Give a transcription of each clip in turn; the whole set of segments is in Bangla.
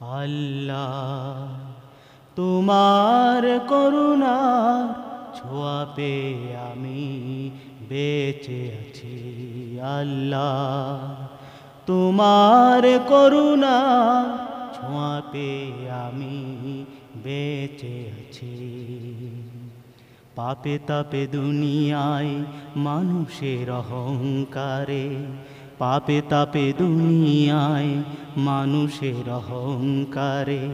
আল্লাহ, তোমার করুণার ছোঁয়া পেয়ে আমি বেঁচে আছি। আল্লাহ, তোমার করুণা ছোঁয়া পেয়ে আমি বেঁচে আছি। পাপে তাপে দুনিয়ায় মানুষের অহংকারে পাপে তাপে দুনিয়ায় মানুষের অহংকারে।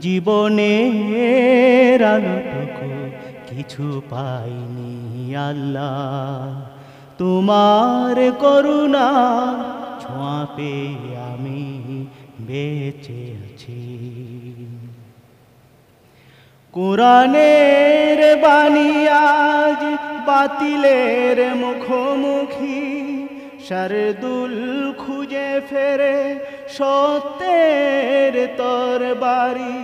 জীবনের আলোটুকু কিছু পাইনি আল্লাহ। তোমার করুণা ছোঁয়া পেয়ে আমি বেঁচে আছি। কোরআনের বাণী আজ বাতিলের মুখোমুখি। শারদুল খুঁজে ফেরে সত্যের তর বাড়ি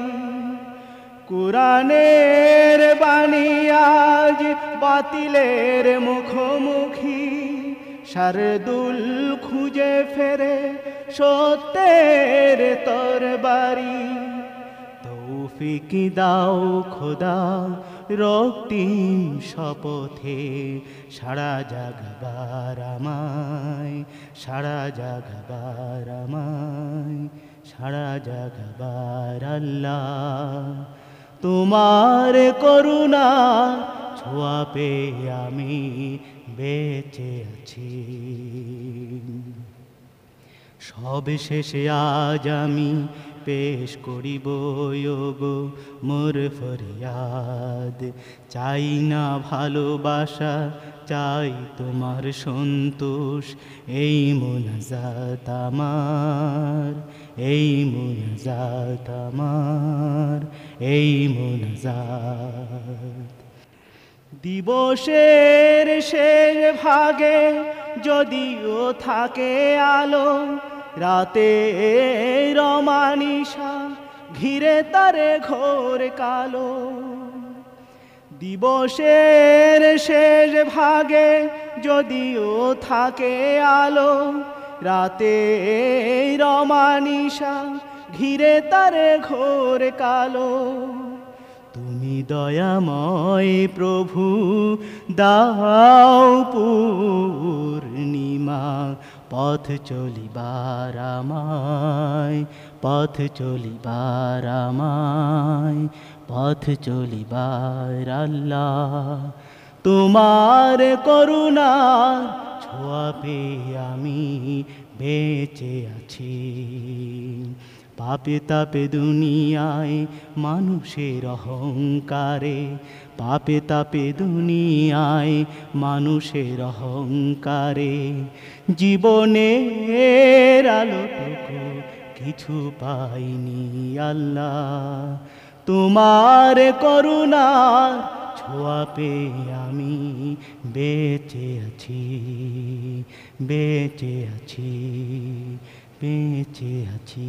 কোরআনের বাণী আজ বাতিলের মুখোমুখি। শারদুল খুঁজে ফেরে সত্যের তর বাড়ি তৌফিক দাও খোদা রক্তিম শপথে। সারা জাগবার আমায়, সারা জাগবার আমায়, সারা জাগবার আল্লাহ। তোমার করুণা ছোঁয়া পেয়ে আমি বেঁচে আছি। সব শেষে আজ আমি পেশ করিব গো মোর ফরিয়াদ। চাই না ভালোবাসা, চাই তোমার সন্তোষ, এই মোনাজাত আমার, এই মোনাজাত আমার, এই মোনাজাত। দিবসের শেষ ভাগে যদিও থাকে আলো রাতে রমানিসা ঘিরে তারে ঘোর কালো। দিবসের শেষ ভাগে যদিও থাকে আলো, রাতে রমানিসা ঘিরে তারে ঘোর কালো। তুমি দয়াময় প্রভু, দাও পূর্ণিমা পথ চলিবার আমায়, পথ চলিবার আমায়, পথ চলিবার আল্লাহ। তোমার করুণা ছোঁয়া পেয়ে আমি বেঁচে আছি। পাপে তাপে দুনিয়ায় মানুষের অহংকারে, পাপে তাপে দুনিয়ায় মানুষের অহংকারে। জীবনের আলোটুকু কিছু পাইনি আল্লাহ, তোমার করুণা ছোঁয়া পেয়ে আমি বেঁচে আছি বেঁচে আছি। বেঁচে আছি।